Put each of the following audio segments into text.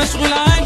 مشغول عادي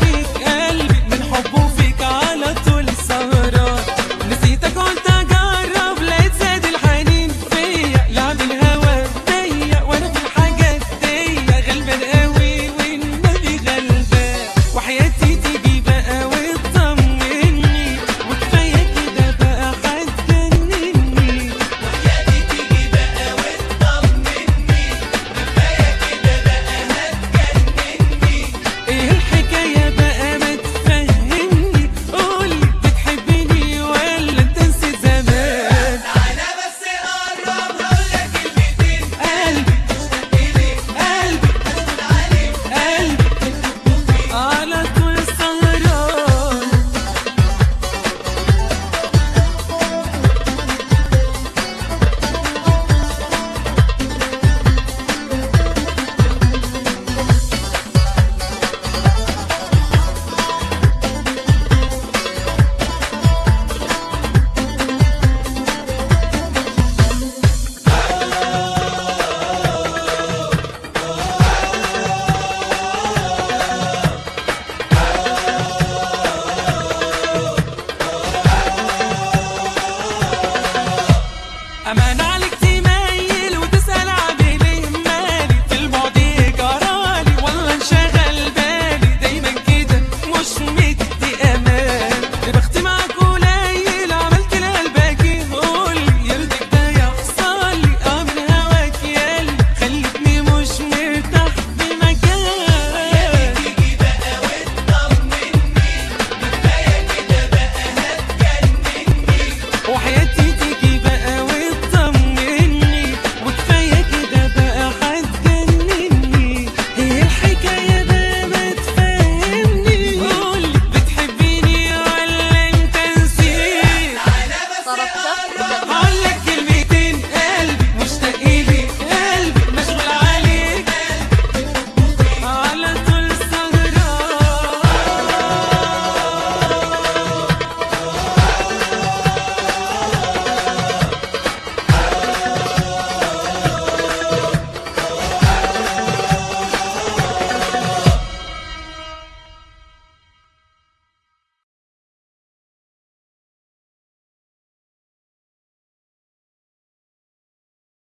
I'm an island.